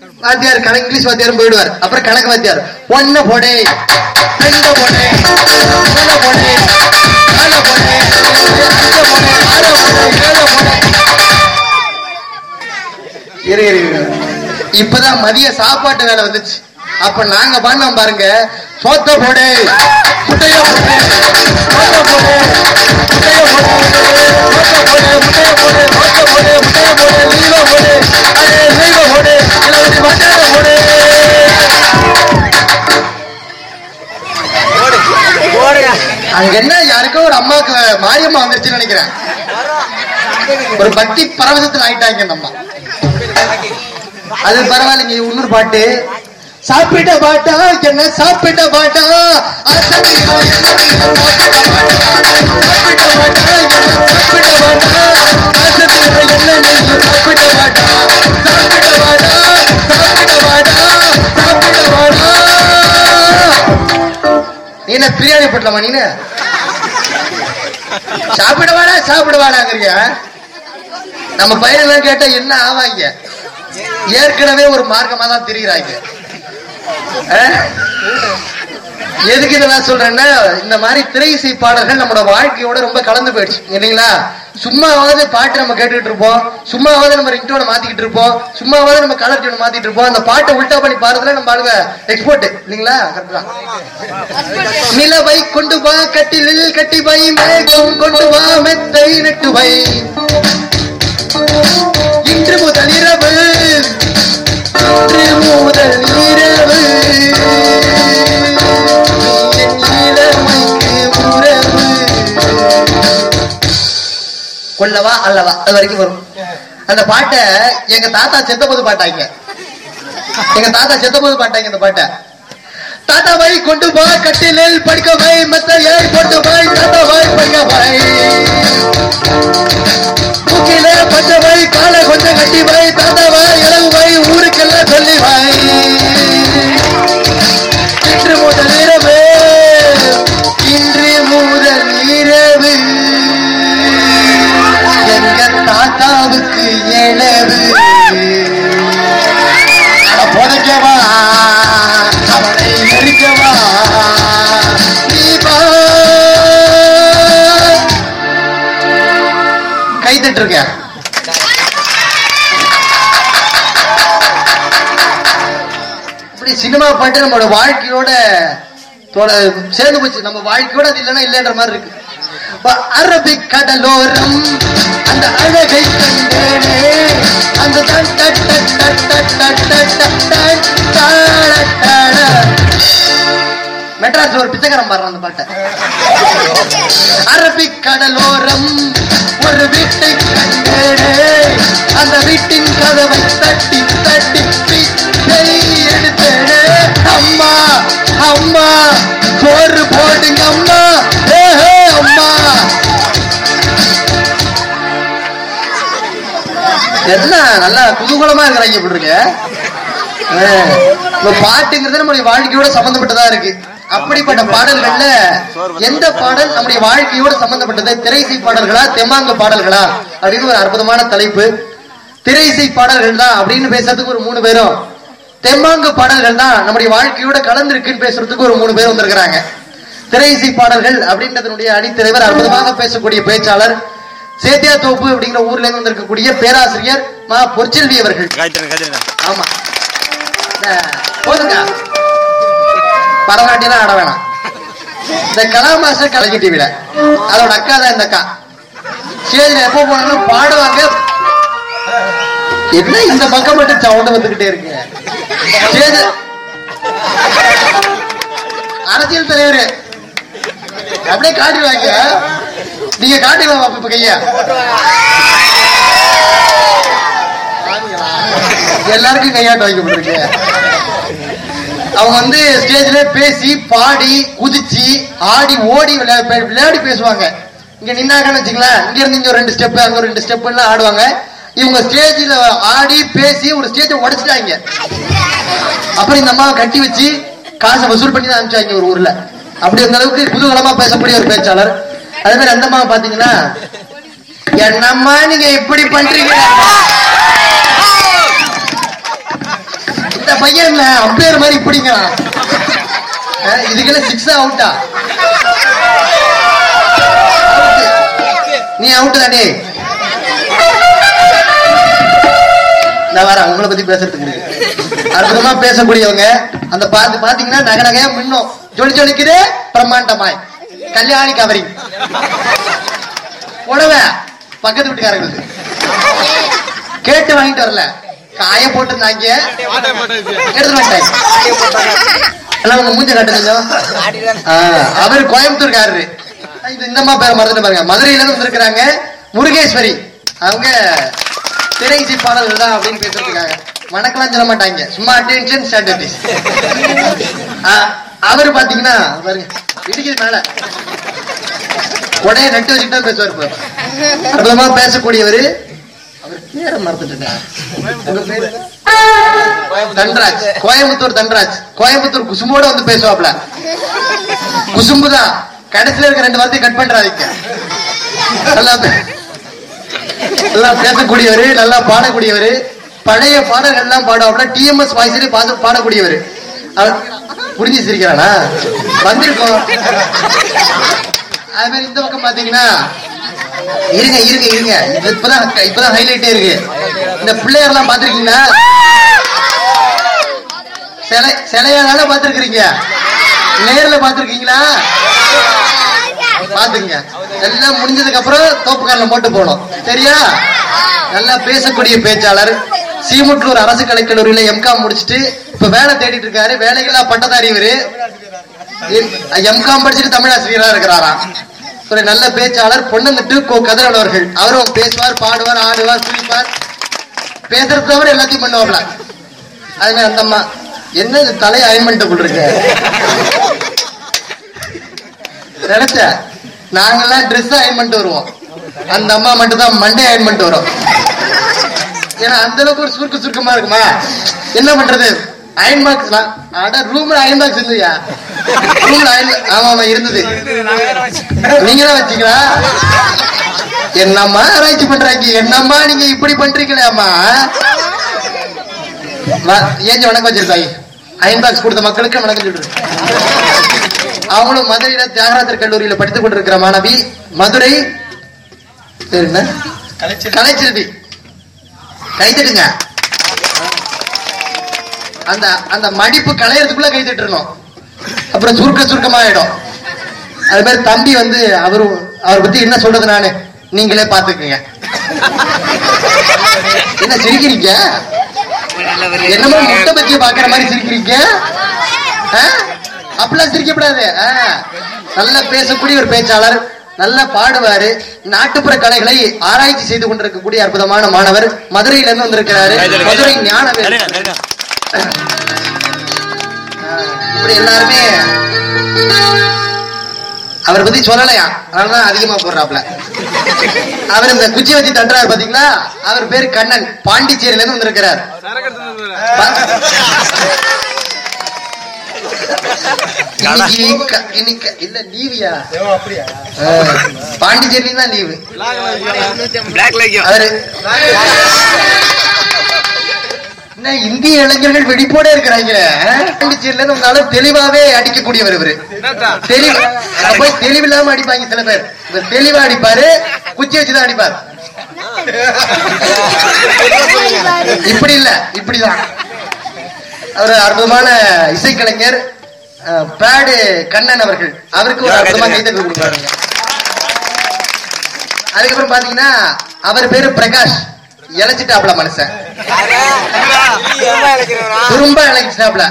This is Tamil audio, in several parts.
வாத்தியார் கணக்கு இங்கிலீஷ் வாத்தியாரும் போயிடுவார். அப்புறம் கணக்கு வாத்தியார். ஒன்னு போடே. ரெண்டு போடே. மூணு போடே. நாலு போடே. அஞ்சு போடே ஆறு போடே ஏழு போடே இரு இரு. இப்பதான் மதிய சாப்பாட்டு வேலை வந்துச்சு. அப்ப நாங்க பண்ணோம் பாருங்க. சோத்த போடு. முட்டைய போடு. சோத்த போடு. ஒரு பக்தி பரவசத்தில் ஆயிட்டாங்க நம்ம. அது பரவாயில்லைங்க உள்ளூர் பாட்டு. சாப்பிட்ட பாட்டா என்ன சாப்பிட்ட பாட்டா என்ன பிரியாணி பண்ணலாமா நீ சாப்பிடுவாடா சாப்பிடுவாடாங்கிறியா நம்ம பையனெல்லாம் கேட்டா என்ன ஆவாங்க? ஏற்கனவே ஒரு மார்க்கமா தான் தெரியுறாங்க. எதுக்கு இதெல்லாம் சொல்றேன்னா இந்த மாதிரி திரை இசை பாடல்கள் நம்மளோட வாழ்க்கையோட ரொம்ப கலந்து போயிடுச்சு. இல்லைங்களா சும்மாவது பாட்டு நம்ம கேட்டுக்கிட்டு இருப்போம். சும்மாவது நம்ம ரிங்டோனை மாத்திக்கிட்டு இருப்போம். சும்மாவது நம்ம கலர் டியூன் மாத்திட்டு இருப்போம். அந்த பாட்டை உல்டா பண்ணி பாடுறதுல நம்ம ஆளுங்க எக்ஸ்போர்ட் இல்லைங்களா? கரெக்டா நிலவை கொண்டு வா கட்டிலில் கட்டி வை மேகம் கொண்டு வா மெத்தை நட்டு வை இன்று முதல் இரவு. இன்று முதல் இரவு. கொல்லவா அல்லவா? அது வரைக்கும் வரும். அந்த பாட்டை எங்க தாத்தா செத்த போது பாட்டாங்க. எங்க தாத்தா செத்த போது பாட்டாங்க இந்த பாட்டை. தாத்தாவை கொண்டு வா கட்டிலில் படிக்க வை மெத்தையை போட்டு தாத்தா தாத்தாவை படிக்க வை. தூக்கில பச்சை வை காலை கொஞ்சம் கட்டி வை இப்படி சினிமா பாட்டு நம்மளோட வாழ்க்கையோட சேர்ந்து போச்சு நம்ம வாழ்க்கையோட அது இல்லைன்னா இல்லைன்ற மாதிரி இருக்கு அரபிக் கடலோரம் அந்த அழகை கண்டேனே அந்த மெட்ராஸ் ஒரு பிச்சைக்காரன் பாடுறான் அந்த பாட்டை அரபிக் கடலோரம் ஒரு குதூகலமா இருக்கிறாங்க இப்படி இருக்கு பாட்டுங்கிறது நம்முடைய வாழ்க்கையோட சம்பந்தப்பட்டதா இருக்கு. அப்படிப்பட்ட பாடல்கள்ல எந்த பாடல் நம்முடைய வாழ்க்கையோட சம்பந்தப்பட்டது? திரைசை பாடல்களா தெம்மாங்க பாடல்களா? அப்படின்னு ஒரு அற்புதமான தலைப்பு. திரைசை பாடல்கள் தான் அப்படின்னு பேசுறதுக்கு ஒரு மூணு பேரும். தெம்மாங்கு பாடல்கள் தான் நம்முடைய வாழ்க்கையோட கலந்துருக்குன்னு பேசுறதுக்கு ஒரு மூணு பேர் வந்திருக்கிறாங்க. திரைசை பாடல்கள் அப்படின்றதனுடைய அணித்தலைவர் அற்புதமாக பேசக்கூடிய பேச்சாளர் சேத்தியா தோப்பு அப்படிங்கிற ஊர்ல இருந்து வந்திருக்கக்கூடிய பேராசிரியர் மா பொற்செல்வி அவர்கள். ஆமா. போதுங்க. பரதநாட்டியம் ஆட வேணாம். இந்த கலா மாஸ்டர் கலைஞ டிவில அதோட அக்கா தான் இந்த அக்கா. ஸ்டேஜ்ல எப்போ போனாலும் பாடுவாங்க. என்ன இந்த பக்கம் மட்டும் சவுண்ட் வந்துகிட்டே இருக்கு? ஸ்டேஜ். அரசியல் தலைவர். அப்படியே காட்டுவாங்க நீங்க காட்டுவா இப்ப கையா. எல்லாருக்கும் கையாட்டு வைக்கப்பட்டிருக்கு அவங்க வந்து ஸ்டேஜ்ல பேசி பாடி குதிச்சு ஆடி ஓடி விளையா- விளையாடி பேசுவாங்க. இங்க நின்னாங்கன்னு வச்சுக்கலாம் இங்க இருந்து இங்க ஒரு ரெண்டு ஸ்டெப் அங்க ஒரு ரெண்டு ஸ்டெப் எல்லாம் ஆடுவாங்க. இவங்க ஸ்டேஜ்ல ஆடி பேசி ஒரு ஸ்டேஜ உடைச்சிட்டாங்க. அப்புறம் இந்த அம்மாவை கட்டி வச்சு காசை வசூல் பண்ணி தான் அனுப்பிச்சாங்க ஒரு ஊர்ல. அப்படி அந்த அளவுக்கு குதூகலமா பேசக்கூடிய ஒரு பேச்சாளர். அதே மாதிரி அந்த அம்மாவை பாத்தீங்கன்னா என்னம்மா நீங்க இப்படி பண்றீங்க? இந்த பையன் இல்ல மாதிரி இப்படிங்க இதுக்கெல்லாம் சிக்ஸ் அவுட்டா நீ அவுட் தானே? நான் வரேன் உங்களை பத்தி பேசுறதுக்கு அற்புதமா பேசக்கூடியவங்க அந்த பார்த்து பாத்தீங்கன்னா நகை நகையா மின்னும். ஜொலி ஜொலிக்குது பிரம்மாண்டமாய். கல்யாணி கவரி புடவை பக்கத்து வீட்டுக்காரங்களுக்கு. கேட்டு வாங்கிட்டு வரல. காய போட்டுருந்தாங்க. தாங்க வந்துட்டாங்க உங்க மூஞ்ச காட்டுங்க அவர் கோயம்புத்தூர்காரரு. இது இந்தம்மா பேர் மறந்துட்டு பாருங்க. மதுரையில இருந்து வந்திருக்கிறாங்க முருகேஸ்வரி. அவங்க திரைசி பாடல்கள் தான் அப்படின்னு பேசுறதுக்காக வணக்கம்லாம் சொல்ல மாட்டாங்க. சும்மா அட்டென்ஷன் ஸ்டாண்டர்டிஸ் அவர் பாத்தீங்கன்னா பாருங்க இடிக்குது மேல. உடைய நட்டு வச்சுட்டு தான் பேசுவார் இப்ப. அற்புதமா பேசக்கூடியவர். அவர் பேரை மறந்துட்டேன். தன்ராஜ். கோயம்புத்தூர் தன்ராஜ். கோயம்புத்தூர் குசும்போட வந்து பேசுவாப்ல. குசும்பு தான் கடைசியில இருக்க ரெண்டு வார்த்தையை கட் பண்றாதிக்க நல்லா பேசக்கூடியவரு நல்லா பேசக்கூடியவர் நல்லா பாடக்கூடியவர். பழைய பாடல்கள் எல்லாம் பாடுவாப்ல டிஎம்எஸ் வாய்ஸ்லேயே பாடக்கூடியவர். புரிஞ்சு சிரிக்கிறானா வந்திருக்கோம். அது மாதிரி இந்த பக்கம் பாத்தீங்கன்னா இருங்க இருங்க இருங்க. இது இப்பதான் இப்பதான் ஹைலைட்டே இருக்கு. இந்த பிள்ளையர் எல்லாம் பாத்திருக்கீங்களா சிலை சிலையால பாத்திருக்கிறீங்க நேர்ல பாத்திருக்கீங்களா பாத்துங்க எல்லாம் முடிஞ்சதுக்கு அப்புறம் தோப்புக்காரில் போட்டு போனோம் சரியா? நல்லா பேசக்கூடிய பேச்சாளர். சீமுட்டூர் அரசு கலைக்கல்லூரியில எம்காம் முடிச்சிட்டு இப்ப வேலை தேடிட்டு இருக்காரு. வேலைகளா பட்டதாரி இவரு. எம்காம் படிச்சுட்டு தமிழாசிரியரா இருக்கிறாராம் ஒரு நல்ல பேச்சாளர் பொன்னந்தட்டு கோ கதிரவன் அவர்கள். அவரும் பேசுவார் பாடுவார் ஆடுவார் சிரிப்பார். பேசுறது தவிர எல்லாத்தையும் பண்ணுவாப்ல. அது அந்த அம்மா என்ன இது தலையை அயன்மெண்ட் பண்ணிட்டு நினைச்ச நாங்கெல்லாம் ட்ரெஸ் அயன்மெண்ட் பண்ணிட்டு வருவோம். அந்த அம்மா மட்டும் தான் மண்டே அயன்மெண்ட் பண்ணிட்டு வரும். ஏன்னா அந்த அளவுக்கு ஒரு சுருக்க சுருக்கமா இருக்குமா? என்ன பண்றது? அயன் பாக்ஸ் அட ரூம்ல அயன் பாக்ஸ் இல்லையா? ரூம்ல அயன் ஆமா ஆமா இருந்தது. நீங்க தான் வச்சீங்களா? என்னம்மா ஆராய்ச்சி பண்றாங்க? என்னம்மா நீங்க இப்படி பண்றீங்களே அம்மா வா- ஏஞ்சி வணக்கம் வச்சிருக்காங்க அயன் பாக்ஸ் கொடுத்த மக்களுக்கு வணக்கம் சொல்றேன் அவங்களும் மதுரையில தியாகராஜர் கல்லூரியில படித்துக் கொண்டிருக்கிற மாணவி மதுரை பேர் என்ன? கலைச்செல்வி. கைத்தட்டுங்க அந்த அந்த மடிப்பு களையறதுக்குள்ள கைதட்டுறணும் அப்புறம் சுருக்க சுருக்கமா ஆயிடும் அது மாதிரி தம்பி வந்து அவரு அவரை பத்தி என்ன சொல்றது நானு? நீங்களே பாத்துக்கங்க என்ன சிரிக்கிறீங்க? என்னமோ முட்டை பத்திய பாக்குற மாதிரி சிரிக்கிறீங்க? அப்படிலாம் சிரிக்கப்படாது ஆ. நல்லா பேசக்கூடிய ஒரு பேச்சாளர். நல்லா பாடுவாரு. நாட்டுப்புற கலைகளை ஆராய்ச்சி செய்து கொண்டிருக்கக்கூடிய அற்புதமான மாணவர் மதுரையில இருந்து வந்திருக்கிறாரு மதுரை ஞானவேல் இப்படி எல்லாருமே அவரை பத்தி சொல்லலையா? அதனால அதிகமா போடுறாப்ல அவர் இந்த குச்சி வச்சு தட்டுறாரு பாத்தீங்களா? அவர் பேரு கண்ணன். பாண்டிச்சேரியில இருந்து வந்திருக்கிறார் இல்ல லீவியா பாண்டிச்சேரி தான் லீவு அவரு என்ன இந்திய இளைஞர்கள் வெடிப்போட இருக்கிறாங்க? பாண்டிச்சேரியில வந்தாலும் தெளிவாவே அடிக்கக்கூடியவர் இவரு. தெளிவு போய் தெளிவில்லாம அடிப்பாங்க சில பேர். இவர் தெளிவா அடிப்பாரு குச்சி வச்சுதான் அடிப்பார். இப்படி இல்ல இப்படிதான். அவர் அற்புதமான இசைக்கலைஞர் பேடு கண்ணன் அவர்கள். அவருக்கு ஒரு அற்புதமா கைத்தட்டு கொடுப்பாருங்க. அதுக்கப்புறம் பாத்தீங்கன்னா அவர் பேரு பிரகாஷ். இழைச்சிட்டாப்ல மனுஷன். துரும்ப இழைச்சிட்டாப்ல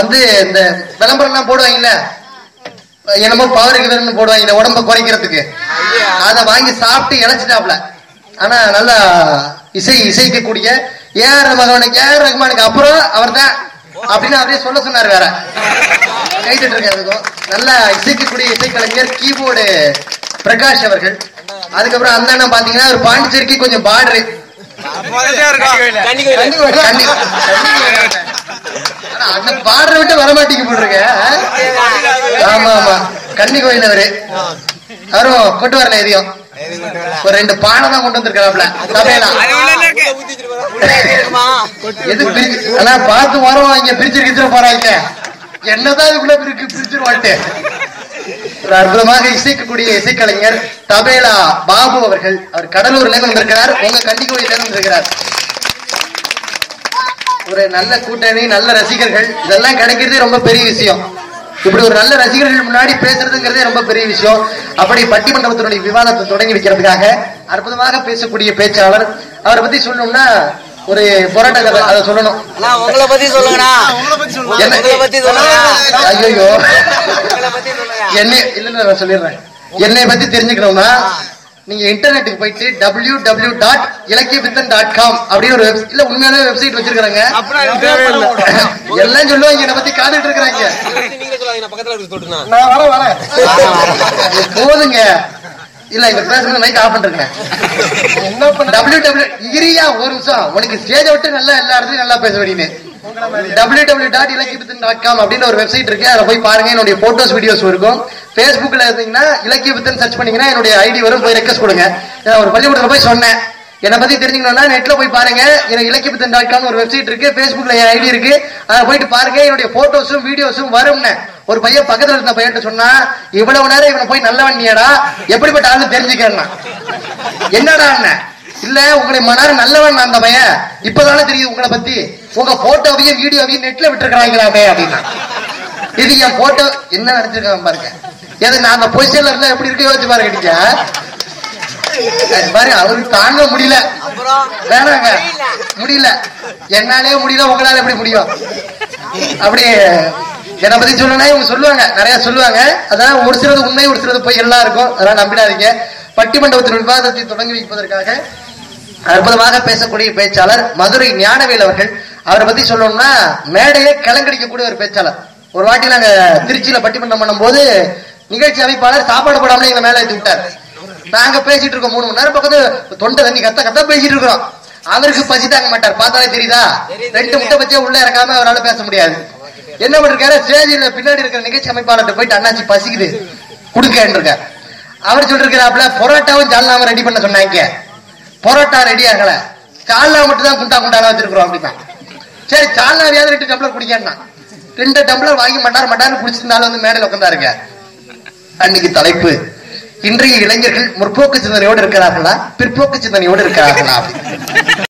வந்து இந்த விளம்பரம் எல்லாம் போடுவாங்கல்ல? என்னமோ பவருக்கு வேணும்னு போடுவாங்க உடம்ப குறைக்கிறதுக்கு. அத வாங்கி சாப்பிட்டு இழைச்சிட்டாப்ல ஆனா நல்லா இசை இசைக்கக்கூடிய ஏஆர் ரஹ்மானுக்கு ஏஆர் ரஹ்மானுக்கு அப்புறம் அவர்தான் அப்படின்னு அவரே சொல்ல சொன்னார் வேற. கைட்டு இருக்காருக்கும் நல்லா இசைக்கக்கூடிய இசைக்கலைஞர் கீபோர்டு பிரகாஷ் அவர்கள். அதுக்கப்புறம் அந்த அண்ணன் பாத்தீங்கன்னா ஒரு பாண்டிச்சேரிக்கு கொஞ்சம் பார்டரு கண்ணி- அந்த பார்டரை விட்டு வரமாட்டிக்கு போட்டிருக்க ஆமா ஆமா. கன்னி கோயில் அவரு அவரும் கொண்டு வரல எதையும். ஒரு ரெண்டு பானை தான் கொண்டு வந்திருக்காப்ல சபையெல்லாம் எது பார்த்து வரோம் இங்க பிரிச்சு கிச்சிட போறாங்க என்னதான் இதுக்குள்ள இருக்கு பிரிச்சிருவான்ட்டு. ஒரு அற்புதமாக இசைக்கக்கூடிய இசைக்கலைஞர் தபேலா பாபு அவர்கள். அவர் கடலூர்ல வந்திருக்கிறார். உங்க கண்டிக்கோயில வந்திருக்கிறார். ஒரு நல்ல கூட்டணி நல்ல ரசிகர்கள். இதெல்லாம் கிடைக்கிறதே ரொம்ப பெரிய விஷயம். இப்படி ஒரு நல்ல ரசிகர்கள் முன்னாடி பேசுறதுங்கிறதே ரொம்ப பெரிய விஷயம். அப்படி பட்டிமன்றத்தினுடைய விவாதத்தை தொடங்கி வைக்கிறதுக்காக அற்புதமாக பேசக்கூடிய பேச்சாளர். அவரை பத்தி சொல்லணும்னா ஒரு போராட்ட கதை அதை சொல்லணும். உங்களை பத்தி சொல்லுங்கண்ணா. என்ன- உங்களை பத்தி சொல்லுங்க. ஐயோ உங்களை பத்தி சொல்லுங்க என்னை இல்ல இல்ல நான் சொல்லிடுறேன். என்னை பத்தி தெரிஞ்சுக்கணும்னா நீங்க இன்டர்நெட்டுக்கு போயிட்டு W W dot Ilakkiyapithan dot com அப்படின்னு ஒரு வெப் இல்ல உண்மையான வெப்சைட் வச்சிருக்காங்க எல்லாம் சொல்லுவாங்க என்னை பத்தி காத்துட்டு இருக்கிறாங்க. சொல்லாதீங்க பக்கத்துல இருக்கு தொட்டுனா. நான் வர வரேன் போதுங்க. இல்ல இவர் பேசுறது மைக் ஆஃப் பண்ணிருக்கேன் என்ன பண்ண டபிள்யூ டபிள்யூ இரியா ஒரு நிமிஷம். உனக்கு ஸ்டேஜை விட்டு நல்லா எல்லா இடத்துலயும் நல்லா பேச வேண்டியது. W W dot Ilakkiyapithan dot com அப்படின்னு ஒரு வெப்சைட் இருக்கு. அதுல போய் பாருங்க. என்னுடைய போட்டோஸ் வீடியோஸ் இருக்கும். Facebookல இருந்தீங்கன்னா இலக்கியபித்தன் சர்ச் பண்ணீங்கன்னா என்னுடைய ஐடி வரும். போய் ரெக்வஸ்ட் கொடுங்க. நான் ஒரு பள்ளிக்கூடத்துல போய் சொன்னேன். என்னை பத்தி தெரிஞ்சுக்கணும்னா நெட்ல போய் பாருங்க. எனக்கு இலக்கியபுத்தன் டாட் காம் ஒரு வெப்சைட் இருக்கு. பேஸ்புக்ல என் ஐடி இருக்கு. அதை போயிட்டு பாருங்க. என்னுடைய போட்டோஸும் வீடியோஸும் வரும்னு. ஒரு பையன் பக்கத்துல இருந்த பையன் சொன்னா இவ்வளவு நேரம் இவனை போய் நல்லவன் நீடா எப்படிப்பட்ட ஆளு தெரிஞ்சுக்கணும் என்னடா அண்ணன் இல்ல உங்களை மனார் நல்லவன் அந்த பையன். இப்பதானே தெரியுது உங்களை பத்தி. உங்க போட்டோவையும் வீடியோவையும் நெட்ல விட்டுருக்கிறாங்களாமே அப்படின்னா. இது என் போட்டோ என்ன நினைச்சிருக்காங்க பாருங்க. எது நான் அந்த பொசிஷன்ல இருந்தா எப்படி இருக்கு யோசிச்சு பாருங்க அவருக்கு தாங்க முடியல. வேணாங்க. முடியல. என்னாலே முடியல உங்களால எப்படி முடியும்? அப்படியே என்னை பத்தி சொல்லணும்னா இவங்க சொல்லுவாங்க நிறைய சொல்லுவாங்க. அதான் ஒரு சிலது உண்மை ஒரு சிலது போய் எல்லாம் இருக்கும். அதெல்லாம் நம்பிடாதீங்க. பட்டிமண்டபத்தின் விவாதத்தை தொடங்கி வைப்பதற்காக அற்புதமாக பேசக்கூடிய பேச்சாளர் மதுரை ஞானவேல் அவர்கள். அவரை பத்தி சொல்லணும்னா மேடையை கிளங்கடிக்கக்கூடிய ஒரு பேச்சாளர். ஒரு வாட்டி நாங்க திருச்சியில பட்டிமன்றம் பண்ணும்போது நிகழ்ச்சி அமைப்பாளர் சாப்பாடு போடாமலே எங்களை மேல ஏத்தி விட்டார். நாங்க பேசிட்டு இருக்கோம். மூணு மணி நேரம் பக்கத்து தொண்டை தண்ணி கத்த கத்த பேசிட்டு இருக்கிறோம். அவருக்கு பசி தாங்க மாட்டார். பார்த்தாலே தெரியுதா? ரெண்டு முட்டை பச்சே உள்ள இறக்காம அவரால பேச முடியாது. என்ன பண்ணிருக்காரு? ஸ்டேஜில் பின்னாடி இருக்கிற நிகழ்ச்சி அமைப்பாளர்கிட்ட போயிட்டு அண்ணாச்சி பசிக்குது. இருக்கார் அவர் சொல்லிருக்கிறாப்ல பொரோட்டாவும் ஜால்னாவும் ரெடி பண்ண சொன்னாங்க. பொரோட்டா ரெடி ஆகல. சால்னா மட்டும் தான் குண்டா குண்டானா வச்சிருக்கிறோம் அப்படின்னா சரி சால்னாவியாவது ரெண்டு டம்ளர் குடிக்கன்னா ரெண்டு டம்ளர் வாங்கி மண்டார் மண்டார் குடிச்சிருந்தாலும் வந்து மேடையில் உட்காந்தாருங்க அன்னைக்கு தலைப்பு. இன்றைய இளைஞர்கள் முற்போக்கு சிந்தனையோடு இருக்கிறார்களா? பிற்போக்கு சிந்தனையோடு இருக்கிறார்களா?